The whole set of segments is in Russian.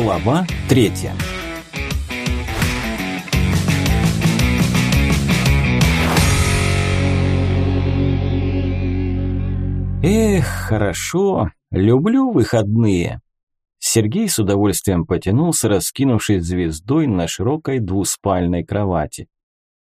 Глава третья. Эх, хорошо, люблю выходные. Сергей с удовольствием потянулся, раскинувшись звездой на широкой двуспальной кровати.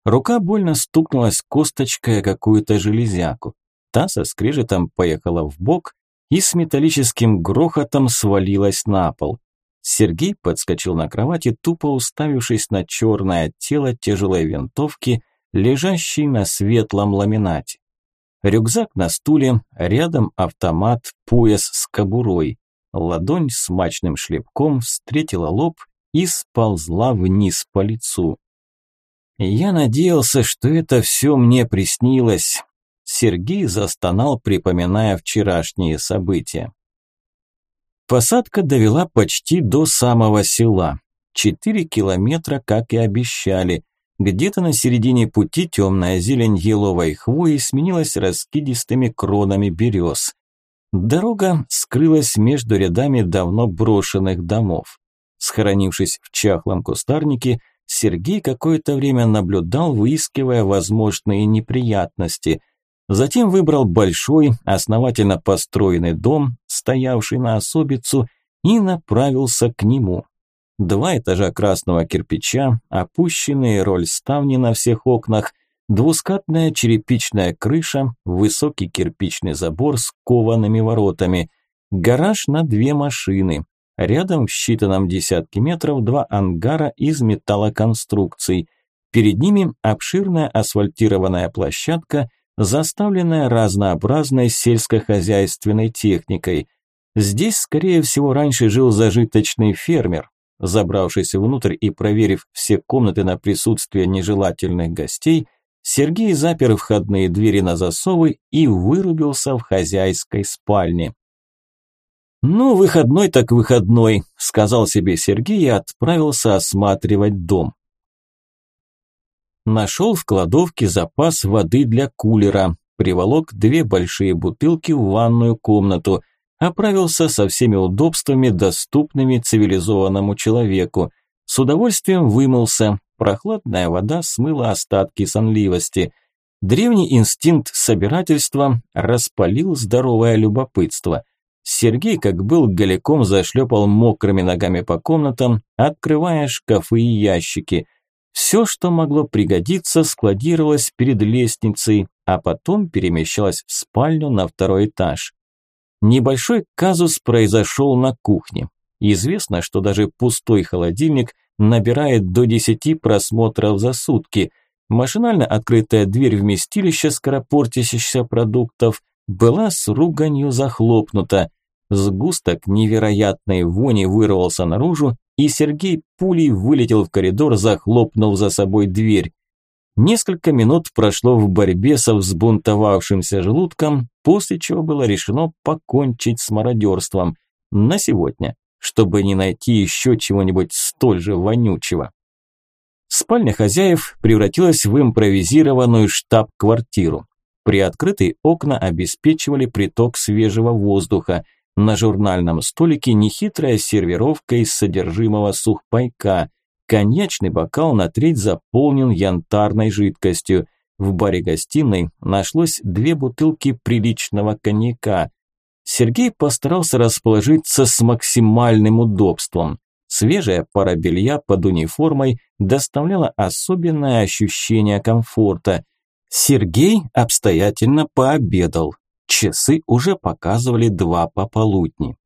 Рука больно стукнулась косточкой о какую-то железяку. Та со скрежетом поехала в бок и с металлическим грохотом свалилась на пол. Сергей подскочил на кровати, тупо уставившись на черное тело тяжелой винтовки, лежащей на светлом ламинате. Рюкзак на стуле, рядом автомат, пояс с кобурой. Ладонь с мачным шлепком встретила лоб и сползла вниз по лицу. Я надеялся, что это все мне приснилось. Сергей застонал, припоминая вчерашние события. Посадка довела почти до самого села. Четыре километра, как и обещали. Где-то на середине пути темная зелень еловой хвои сменилась раскидистыми кронами берез. Дорога скрылась между рядами давно брошенных домов. Схоронившись в чахлом кустарнике, Сергей какое-то время наблюдал, выискивая возможные неприятности. Затем выбрал большой, основательно построенный дом, стоявший на особицу, и направился к нему. Два этажа красного кирпича, опущенные роль ставни на всех окнах, двускатная черепичная крыша, высокий кирпичный забор с коваными воротами, гараж на две машины, Рядом в считанном десятке метров два ангара из металлоконструкций. Перед ними обширная асфальтированная площадка, заставленная разнообразной сельскохозяйственной техникой. Здесь, скорее всего, раньше жил зажиточный фермер. Забравшись внутрь и проверив все комнаты на присутствие нежелательных гостей, Сергей запер входные двери на засовы и вырубился в хозяйской спальне. «Ну, выходной так выходной», – сказал себе Сергей и отправился осматривать дом. Нашел в кладовке запас воды для кулера, приволок две большие бутылки в ванную комнату, оправился со всеми удобствами, доступными цивилизованному человеку. С удовольствием вымылся, прохладная вода смыла остатки сонливости. Древний инстинкт собирательства распалил здоровое любопытство – Сергей, как был голиком, зашлепал мокрыми ногами по комнатам, открывая шкафы и ящики. Все, что могло пригодиться, складировалось перед лестницей, а потом перемещалось в спальню на второй этаж. Небольшой казус произошел на кухне. Известно, что даже пустой холодильник набирает до 10 просмотров за сутки. Машинально открытая дверь вместилища скоропортящихся продуктов – была с руганью захлопнута. Сгусток невероятной вони вырвался наружу, и Сергей пулей вылетел в коридор, захлопнув за собой дверь. Несколько минут прошло в борьбе со взбунтовавшимся желудком, после чего было решено покончить с мародерством. На сегодня, чтобы не найти еще чего-нибудь столь же вонючего. Спальня хозяев превратилась в импровизированную штаб-квартиру. Приоткрытые окна обеспечивали приток свежего воздуха. На журнальном столике нехитрая сервировка из содержимого сухпайка. Коньячный бокал на треть заполнен янтарной жидкостью. В баре-гостиной нашлось две бутылки приличного коньяка. Сергей постарался расположиться с максимальным удобством. Свежая пара белья под униформой доставляла особенное ощущение комфорта – Сергей обстоятельно пообедал. Часы уже показывали два пополудни.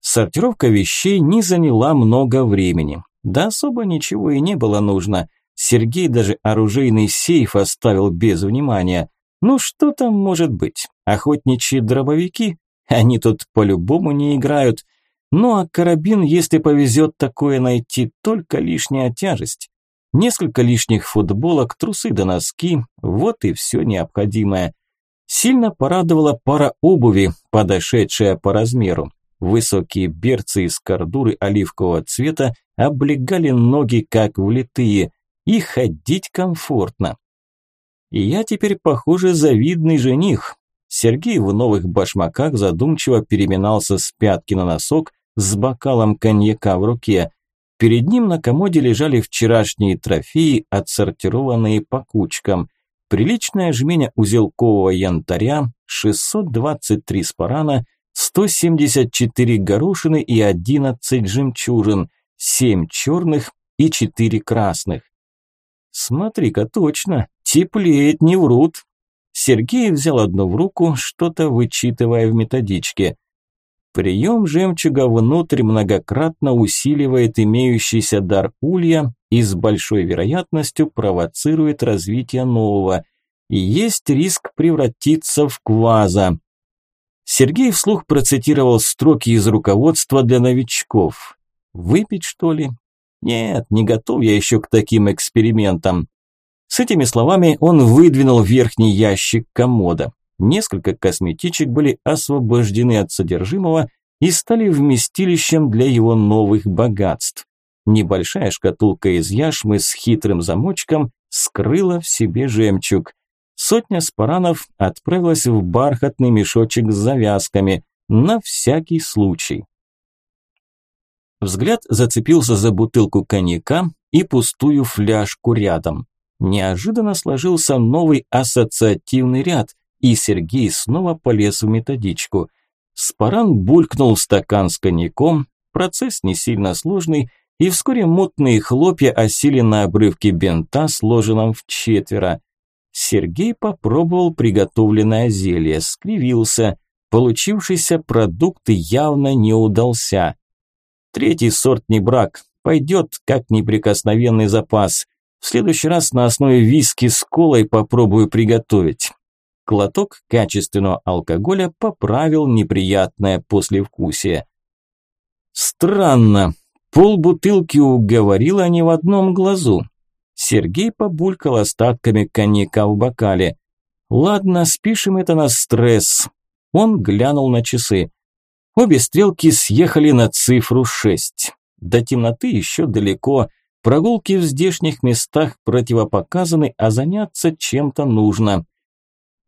Сортировка вещей не заняла много времени. Да особо ничего и не было нужно. Сергей даже оружейный сейф оставил без внимания. Ну что там может быть? Охотничьи дробовики? Они тут по-любому не играют. Ну а карабин, если повезет такое найти, только лишняя тяжесть. Несколько лишних футболок, трусы да носки – вот и все необходимое. Сильно порадовала пара обуви, подошедшая по размеру. Высокие берцы из кордуры оливкового цвета облегали ноги как влитые, и ходить комфортно. И я теперь, похоже, завидный жених. Сергей в новых башмаках задумчиво переминался с пятки на носок, с бокалом коньяка в руке. Перед ним на комоде лежали вчерашние трофеи, отсортированные по кучкам. Приличная жменя узелкового янтаря, 623 спарана, 174 горошины и 11 жемчужин, 7 черных и 4 красных. Смотри-ка, точно, теплеет, не врут. Сергей взял одну в руку, что-то вычитывая в методичке. Прием жемчуга внутрь многократно усиливает имеющийся дар улья и с большой вероятностью провоцирует развитие нового. И есть риск превратиться в кваза. Сергей вслух процитировал строки из руководства для новичков. Выпить, что ли? Нет, не готов я еще к таким экспериментам. С этими словами он выдвинул верхний ящик комода. Несколько косметичек были освобождены от содержимого и стали вместилищем для его новых богатств. Небольшая шкатулка из яшмы с хитрым замочком скрыла в себе жемчуг. Сотня спаранов отправилась в бархатный мешочек с завязками, на всякий случай. Взгляд зацепился за бутылку коньяка и пустую фляжку рядом. Неожиданно сложился новый ассоциативный ряд, и Сергей снова полез в методичку. Спаран булькнул стакан с коньяком, процесс не сильно сложный, и вскоре мутные хлопья осели на обрывке бинта, сложенном в четверо. Сергей попробовал приготовленное зелье, скривился. Получившийся продукт явно не удался. Третий сорт не брак, пойдет как неприкосновенный запас. В следующий раз на основе виски с колой попробую приготовить. Глоток качественного алкоголя поправил неприятное послевкусие. Странно, полбутылки уговорила не в одном глазу. Сергей побулькал остатками коньяка в бокале. Ладно, спишем это на стресс. Он глянул на часы. Обе стрелки съехали на цифру шесть. До темноты еще далеко. Прогулки в здешних местах противопоказаны, а заняться чем-то нужно.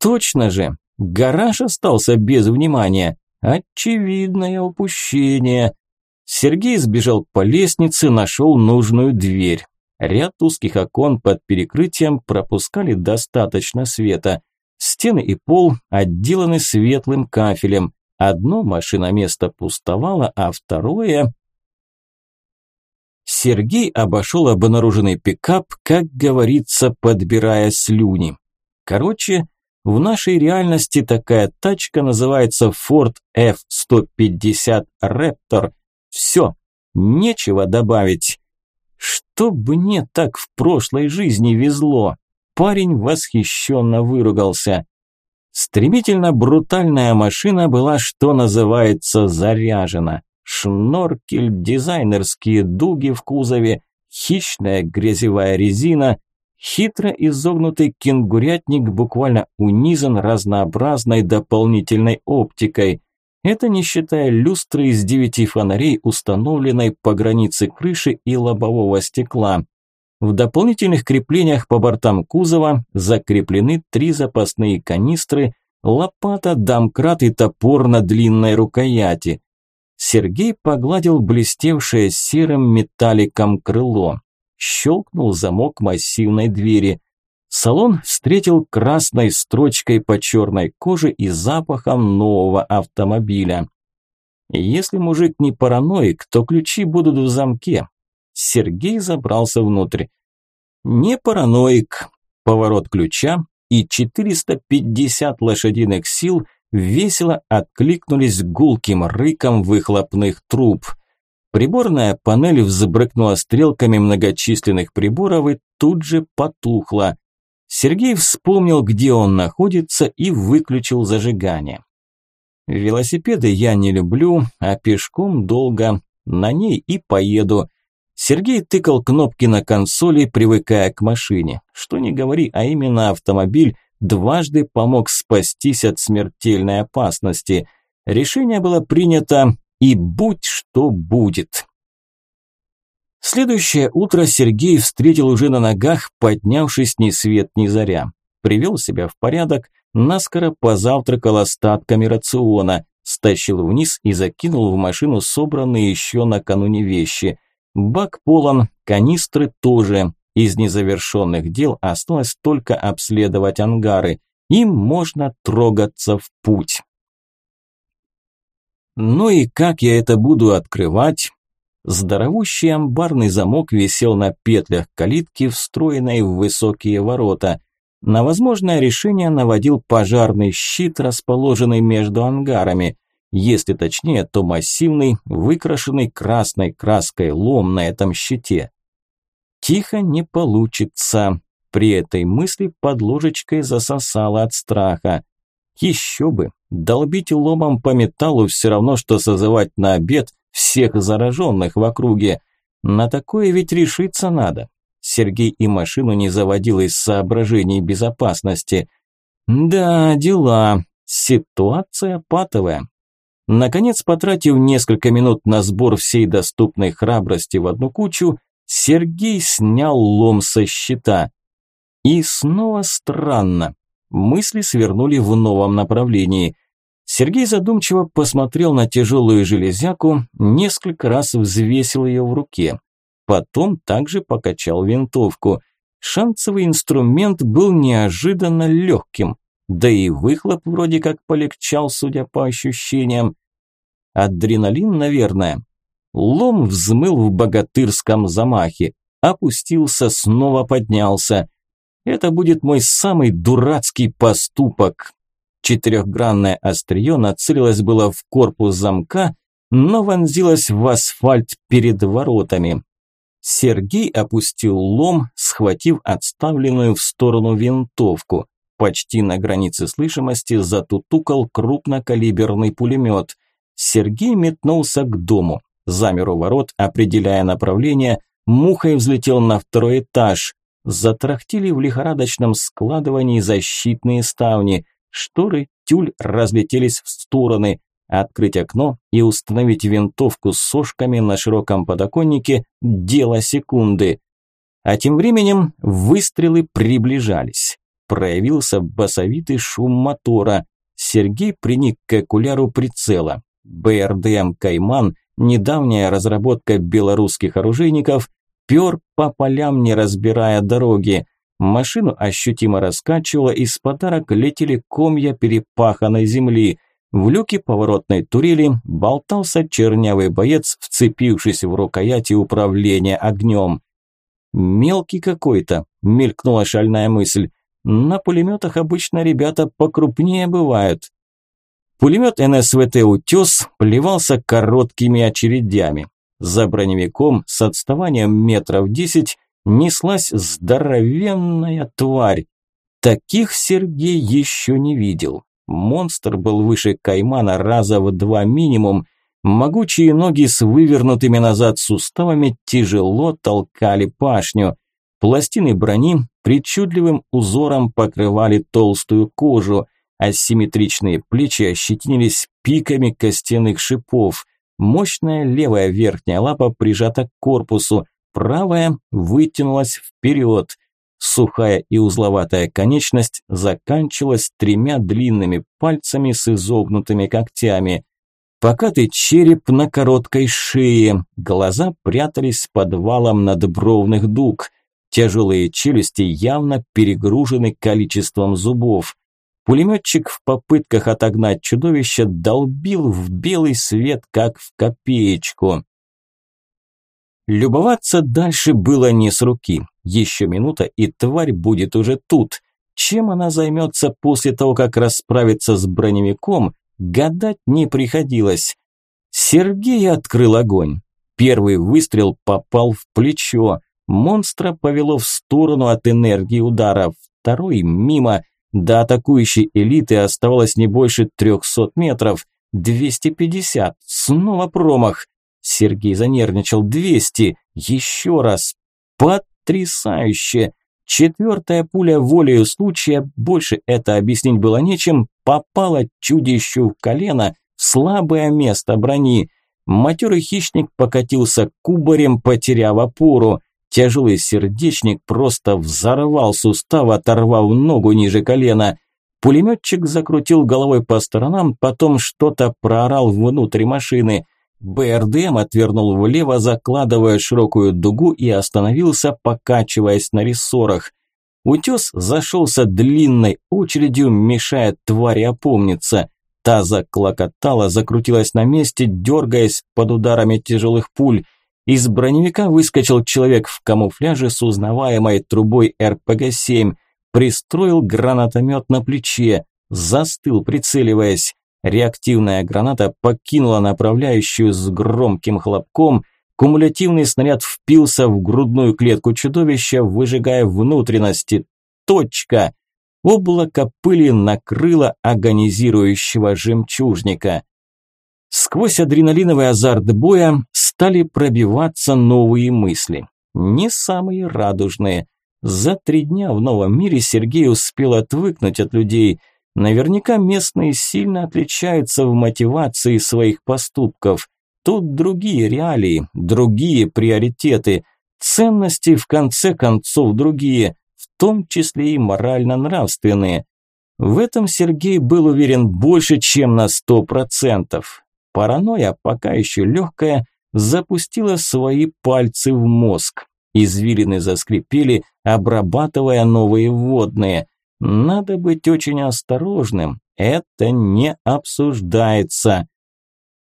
Точно же, гараж остался без внимания. Очевидное упущение. Сергей сбежал по лестнице, нашел нужную дверь. Ряд узких окон под перекрытием пропускали достаточно света. Стены и пол отделаны светлым кафелем. Одно машиноместо пустовало, а второе... Сергей обошел обнаруженный пикап, как говорится, подбирая слюни. Короче, в нашей реальности такая тачка называется Ford F-150 Raptor. Все, нечего добавить. Что бы мне так в прошлой жизни везло? Парень восхищенно выругался. Стремительно брутальная машина была, что называется, заряжена шноркель, дизайнерские дуги в кузове, хищная грязевая резина, хитро изогнутый кенгурятник буквально унизан разнообразной дополнительной оптикой. Это не считая люстры из девяти фонарей, установленной по границе крыши и лобового стекла. В дополнительных креплениях по бортам кузова закреплены три запасные канистры, лопата, домкрат и топор на длинной рукояти. Сергей погладил блестевшее серым металликом крыло. Щелкнул замок массивной двери. Салон встретил красной строчкой по черной коже и запахом нового автомобиля. Если мужик не параноик, то ключи будут в замке. Сергей забрался внутрь. Не параноик. Поворот ключа и 450 лошадиных сил – весело откликнулись гулким рыком выхлопных труб. Приборная панель взбрыкнула стрелками многочисленных приборов и тут же потухла. Сергей вспомнил, где он находится и выключил зажигание. Велосипеды я не люблю, а пешком долго. На ней и поеду. Сергей тыкал кнопки на консоли, привыкая к машине. Что не говори, а именно автомобиль дважды помог спастись от смертельной опасности. Решение было принято, и будь что будет. Следующее утро Сергей встретил уже на ногах, поднявшись ни свет ни заря. Привел себя в порядок, наскоро позавтракал остатками рациона, стащил вниз и закинул в машину собранные еще накануне вещи. Бак полон, канистры тоже. Из незавершенных дел осталось только обследовать ангары. Им можно трогаться в путь. Ну и как я это буду открывать? Здоровущий амбарный замок висел на петлях калитки, встроенной в высокие ворота. На возможное решение наводил пожарный щит, расположенный между ангарами. Если точнее, то массивный, выкрашенный красной краской лом на этом щите. Тихо не получится. При этой мысли под ложечкой засосало от страха. Еще бы, долбить ломом по металлу все равно, что созывать на обед всех зараженных в округе. На такое ведь решиться надо. Сергей и машину не заводил из соображений безопасности. Да, дела. Ситуация патовая. Наконец, потратив несколько минут на сбор всей доступной храбрости в одну кучу, Сергей снял лом со щита. И снова странно. Мысли свернули в новом направлении. Сергей задумчиво посмотрел на тяжелую железяку, несколько раз взвесил ее в руке. Потом также покачал винтовку. Шансовый инструмент был неожиданно легким, да и выхлоп вроде как полегчал, судя по ощущениям. Адреналин, наверное. Лом взмыл в богатырском замахе, опустился, снова поднялся. Это будет мой самый дурацкий поступок. Четырехгранное острие нацелилось было в корпус замка, но вонзилось в асфальт перед воротами. Сергей опустил лом, схватив отставленную в сторону винтовку. Почти на границе слышимости затутукал крупнокалиберный пулемет. Сергей метнулся к дому. Замер у ворот, определяя направление, мухой взлетел на второй этаж. Затрахтили в лихорадочном складывании защитные ставни. Шторы, тюль разлетелись в стороны. Открыть окно и установить винтовку с сошками на широком подоконнике – дело секунды. А тем временем выстрелы приближались. Проявился басовитый шум мотора. Сергей приник к окуляру прицела. БРДМ «Кайман», недавняя разработка белорусских оружейников, пер по полям, не разбирая дороги. Машину ощутимо раскачивало, из подарок летели комья перепаханной земли – в люке поворотной турели болтался чернявый боец, вцепившись в рукояти управления огнем. «Мелкий какой-то», – мелькнула шальная мысль. «На пулеметах обычно ребята покрупнее бывают». Пулемет НСВТ «Утес» плевался короткими очередями. За броневиком с отставанием метров десять неслась здоровенная тварь. Таких Сергей еще не видел. Монстр был выше каймана раза в два минимум. Могучие ноги с вывернутыми назад суставами тяжело толкали пашню. Пластины брони причудливым узором покрывали толстую кожу, асимметричные плечи ощетинились пиками костяных шипов. Мощная левая верхняя лапа прижата к корпусу, правая вытянулась вперед – Сухая и узловатая конечность заканчивалась тремя длинными пальцами с изогнутыми когтями. Покатый череп на короткой шее, глаза прятались под валом надбровных дуг. Тяжелые челюсти явно перегружены количеством зубов. Пулеметчик в попытках отогнать чудовище долбил в белый свет, как в копеечку. Любоваться дальше было не с руки. Еще минута, и тварь будет уже тут. Чем она займется после того, как расправится с броневиком, гадать не приходилось. Сергей открыл огонь. Первый выстрел попал в плечо. Монстра повело в сторону от энергии удара. Второй мимо. До атакующей элиты оставалось не больше 300 метров. 250. Снова промах. Сергей занервничал. 200. Еще раз. Потрясающе! Четвертая пуля волею случая, больше это объяснить было нечем, попала чудищу в колено, в слабое место брони. Матерый хищник покатился кубарем, потеряв опору. Тяжелый сердечник просто взорвал сустав, оторвав ногу ниже колена. Пулеметчик закрутил головой по сторонам, потом что-то проорал внутрь машины. БРДМ отвернул влево, закладывая широкую дугу и остановился, покачиваясь на рессорах. Утес зашелся длинной очередью, мешая твари опомниться. Та заклокотала, закрутилась на месте, дергаясь под ударами тяжелых пуль. Из броневика выскочил человек в камуфляже с узнаваемой трубой РПГ-7, пристроил гранатомет на плече, застыл, прицеливаясь. Реактивная граната покинула направляющую с громким хлопком, кумулятивный снаряд впился в грудную клетку чудовища, выжигая внутренности. Точка! Облако пыли накрыло агонизирующего жемчужника. Сквозь адреналиновый азарт боя стали пробиваться новые мысли. Не самые радужные. За три дня в новом мире Сергей успел отвыкнуть от людей. Наверняка местные сильно отличаются в мотивации своих поступков. Тут другие реалии, другие приоритеты, ценности в конце концов другие, в том числе и морально-нравственные. В этом Сергей был уверен больше, чем на сто процентов. Паранойя, пока еще легкая, запустила свои пальцы в мозг. Извилины заскрипели, обрабатывая новые вводные. Надо быть очень осторожным, это не обсуждается.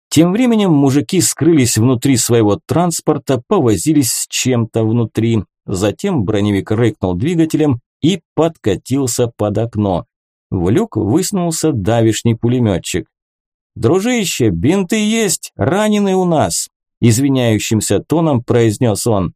Тем временем мужики скрылись внутри своего транспорта, повозились с чем-то внутри. Затем броневик рыкнул двигателем и подкатился под окно. В люк высунулся давишний пулеметчик. «Дружище, бинты есть, раненый у нас!» Извиняющимся тоном произнес он.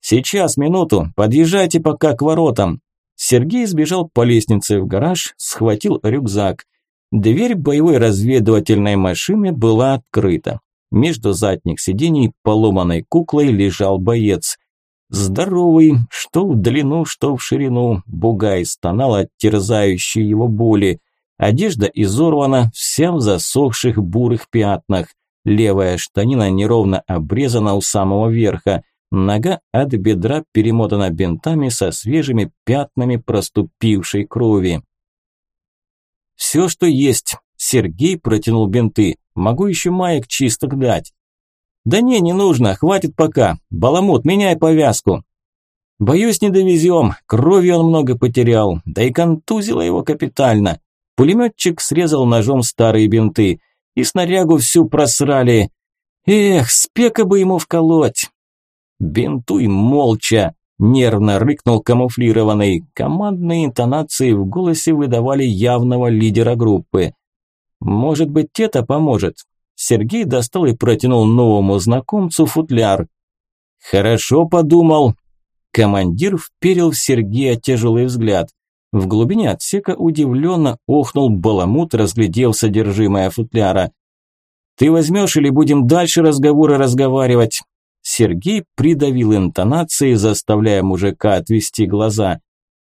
«Сейчас, минуту, подъезжайте пока к воротам». Сергей сбежал по лестнице в гараж, схватил рюкзак. Дверь боевой разведывательной машины была открыта. Между задних сидений поломанной куклой лежал боец. Здоровый, что в длину, что в ширину, бугай стонал от терзающей его боли. Одежда изорвана, вся в засохших бурых пятнах. Левая штанина неровно обрезана у самого верха. Нога от бедра перемотана бинтами со свежими пятнами проступившей крови. «Все, что есть», – Сергей протянул бинты. «Могу еще маек чисток дать». «Да не, не нужно, хватит пока. Баламут, меняй повязку». «Боюсь, не довезем. Крови он много потерял. Да и контузило его капитально. Пулеметчик срезал ножом старые бинты. И снарягу всю просрали. Эх, спека бы ему вколоть. Бинтуй молча, нервно рыкнул камуфлированный. Командные интонации в голосе выдавали явного лидера группы. Может быть, это поможет. Сергей достал и протянул новому знакомцу футляр. Хорошо подумал. Командир вперил в Сергея тяжелый взгляд. В глубине отсека удивленно охнул баламут, разглядев содержимое футляра. «Ты возьмешь или будем дальше разговоры разговаривать?» Сергей придавил интонации, заставляя мужика отвести глаза.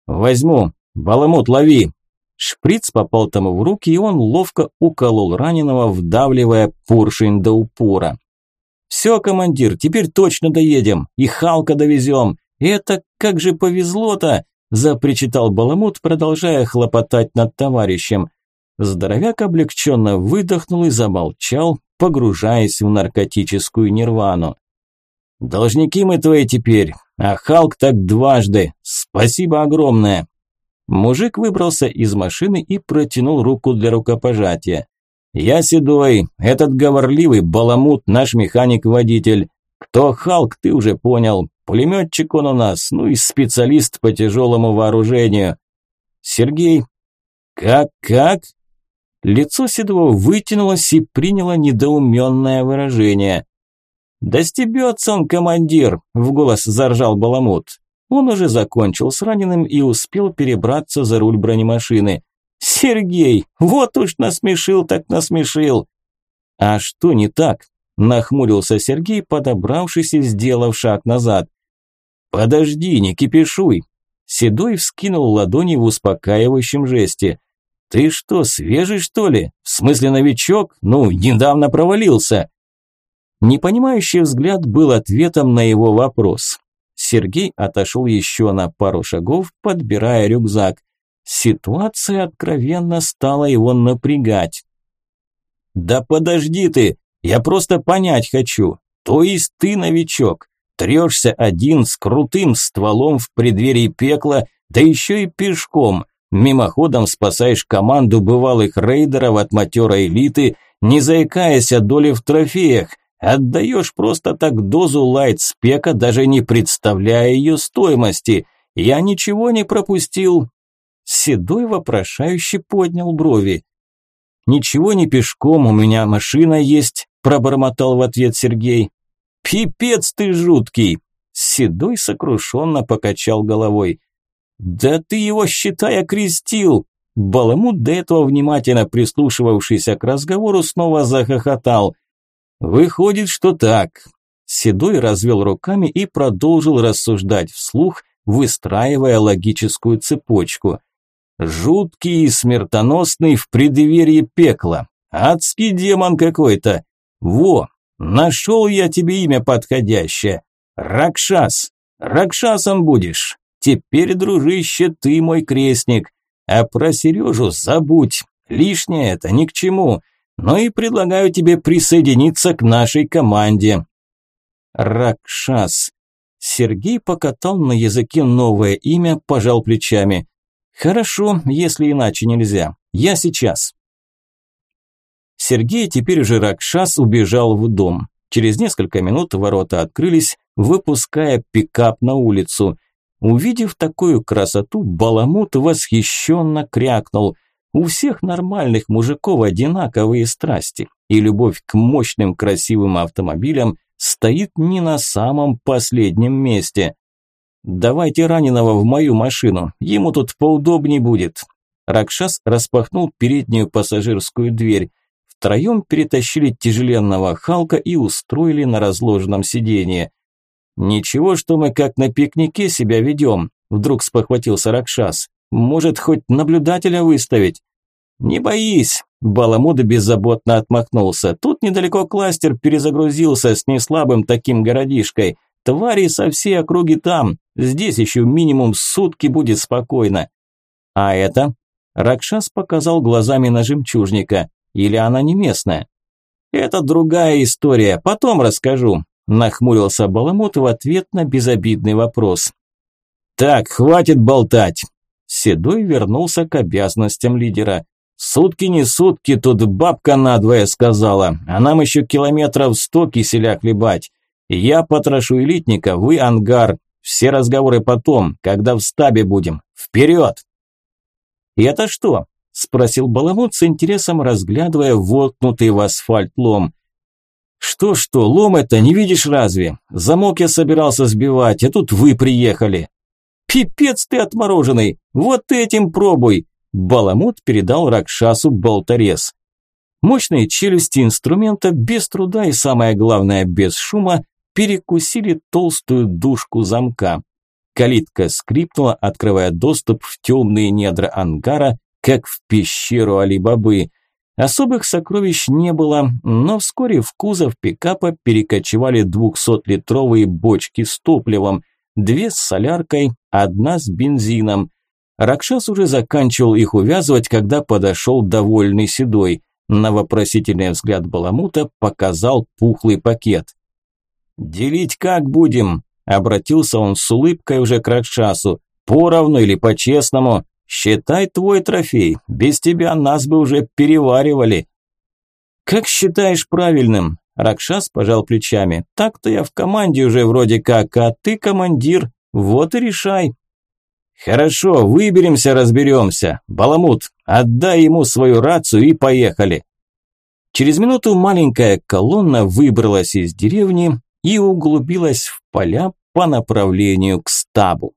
«Возьму. Баламут, лови!» Шприц попал тому в руки, и он ловко уколол раненого, вдавливая поршень до упора. «Все, командир, теперь точно доедем, и Халка довезем. Это как же повезло-то! Запричитал Баламут, продолжая хлопотать над товарищем. Здоровяк облегченно выдохнул и замолчал, погружаясь в наркотическую нирвану. «Должники мы твои теперь, а Халк так дважды. Спасибо огромное!» Мужик выбрался из машины и протянул руку для рукопожатия. «Я седой, этот говорливый баламут, наш механик-водитель. Кто Халк, ты уже понял. Пулеметчик он у нас, ну и специалист по тяжелому вооружению. Сергей. Как-как? Лицо Седова вытянулось и приняло недоуменное выражение. «Да стебется он, командир!» – в голос заржал Баламут. Он уже закончил с раненым и успел перебраться за руль бронемашины. «Сергей, вот уж насмешил так насмешил!» «А что не так?» – нахмурился Сергей, подобравшись и сделав шаг назад. «Подожди, не кипишуй!» Седой вскинул ладони в успокаивающем жесте. «Ты что, свежий, что ли? В смысле новичок? Ну, недавно провалился!» Непонимающий взгляд был ответом на его вопрос. Сергей отошел еще на пару шагов, подбирая рюкзак. Ситуация откровенно стала его напрягать. «Да подожди ты, я просто понять хочу. То есть ты новичок, трешься один с крутым стволом в преддверии пекла, да еще и пешком, мимоходом спасаешь команду бывалых рейдеров от матерой элиты, не заикаясь о доле в трофеях, отдаешь просто так дозу лайт-спека, даже не представляя ее стоимости. Я ничего не пропустил». Седой вопрошающе поднял брови. «Ничего не пешком, у меня машина есть», – пробормотал в ответ Сергей. «Пипец ты жуткий!» Седой сокрушенно покачал головой. «Да ты его, считай, окрестил!» Баламут, до этого внимательно прислушивавшийся к разговору, снова захохотал. «Выходит, что так». Седой развел руками и продолжил рассуждать вслух, выстраивая логическую цепочку. «Жуткий и смертоносный в преддверии пекла. Адский демон какой-то. Во, нашел я тебе имя подходящее. Ракшас. Ракшасом будешь. Теперь, дружище, ты мой крестник. А про Сережу забудь. Лишнее это ни к чему. Но и предлагаю тебе присоединиться к нашей команде. Ракшас. Сергей покатал на языке новое имя, пожал плечами. Хорошо, если иначе нельзя. Я сейчас. Сергей, теперь уже Ракшас, убежал в дом. Через несколько минут ворота открылись, выпуская пикап на улицу. Увидев такую красоту, Баламут восхищенно крякнул. У всех нормальных мужиков одинаковые страсти, и любовь к мощным красивым автомобилям стоит не на самом последнем месте. «Давайте раненого в мою машину, ему тут поудобнее будет». Ракшас распахнул переднюю пассажирскую дверь. Втроем перетащили тяжеленного Халка и устроили на разложенном сиденье. «Ничего, что мы как на пикнике себя ведем», – вдруг спохватился Ракшас. «Может, хоть наблюдателя выставить?» «Не боись», – Баламуда беззаботно отмахнулся. «Тут недалеко кластер перезагрузился с неслабым таким городишкой. Твари со всей округи там. Здесь еще минимум сутки будет спокойно». «А это?» – Ракшас показал глазами на жемчужника. «Или она не местная?» «Это другая история, потом расскажу. Нахмурился Баламут в ответ на безобидный вопрос. «Так, хватит болтать!» Седой вернулся к обязанностям лидера. «Сутки не сутки, тут бабка надвое сказала, а нам еще километров сто киселя хлебать. Я потрошу элитника, вы ангар. Все разговоры потом, когда в стабе будем. Вперед!» «И это что?» – спросил Баламут с интересом, разглядывая воткнутый в асфальт лом. «Что-что, лом это, не видишь разве? Замок я собирался сбивать, а тут вы приехали». «Пипец ты отмороженный! Вот этим пробуй!» Баламут передал Ракшасу болторез. Мощные челюсти инструмента без труда и, самое главное, без шума, перекусили толстую дужку замка. Калитка скрипнула, открывая доступ в темные недра ангара, как в пещеру Али-Бабы. Особых сокровищ не было, но вскоре в кузов пикапа перекочевали 200-литровые бочки с топливом, две с соляркой, одна с бензином. Ракшас уже заканчивал их увязывать, когда подошел довольный седой. На вопросительный взгляд Баламута показал пухлый пакет. «Делить как будем?» – обратился он с улыбкой уже к Ракшасу. «Поровну или по-честному?» Считай твой трофей, без тебя нас бы уже переваривали. Как считаешь правильным? Ракшас пожал плечами. Так-то я в команде уже вроде как, а ты командир, вот и решай. Хорошо, выберемся, разберемся. Баламут, отдай ему свою рацию и поехали. Через минуту маленькая колонна выбралась из деревни и углубилась в поля по направлению к стабу.